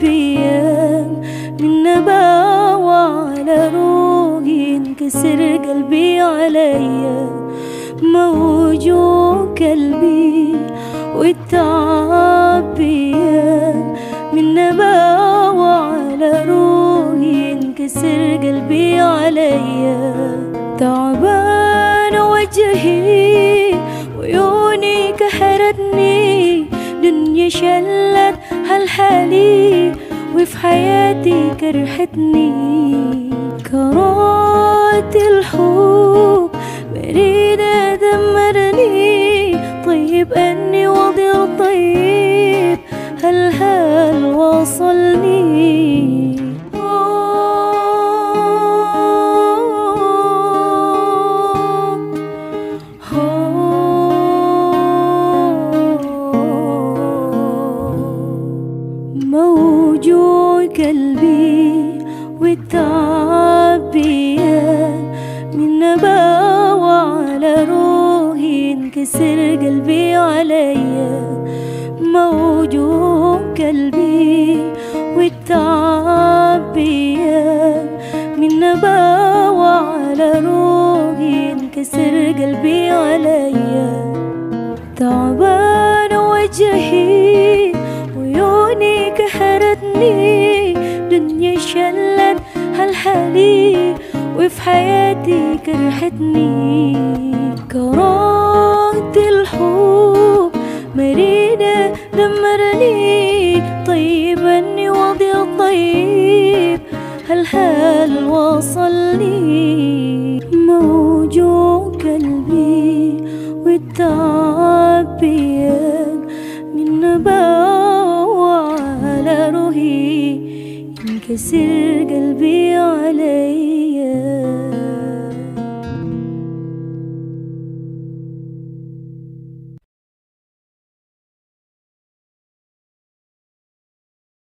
بيا من نباوة على روحي انكسر قلبي عليا موجوع قلبي والتعب بيا من نباوة على روحي انكسر قلبي عليا تعبان وجهي هالحالي وفي حياتي كرهتني كرهت الحب بريدة دمرني. طيب أني وضع طيب هل هل وصلني؟ قلبي والتعب من نباوة على روحي انكسر قلبي عليا موجوع قلبي والتعب من نباوة على روحي انكسر قلبي عليا تعبان وجهي وعيوني كحرتني. شلت هالحالي وفي حياتي كرهتني. كرهت الحب مريدة دمرني. طيب إني وضع طيب هل هل وصلني. موجوع قلبي والتعب من نباوة ينكسر قلبي علي